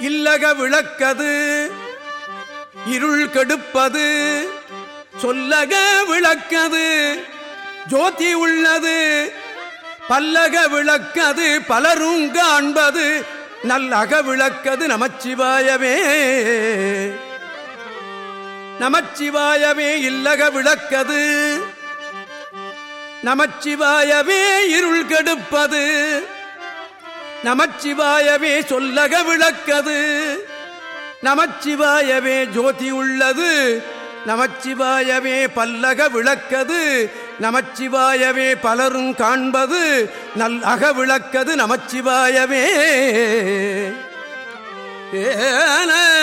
இல்லக விளக்கது இருள் கெடுப்பது சொல்லக விளக்கது ஜோதி உள்ளது பல்லக விளக்கது பலரும் காண்பது நல்லக விளக்கது நமச்சிவாயமே நமச்சிவாயமே இல்லக விளக்கது நமச்சிவாயமே இருள் கெடுப்பது நமச்சிவாயவே சொல்லக விளக்கது. நமச்சிவாயவே ஜோதி உள்ளது. நமச்சிவாயவே பல்லக விளக்கது. நமச்சிவாயவே பலரும் காண்பது. நல் அக விளக்கது நமச்சிவாயவே. ஏன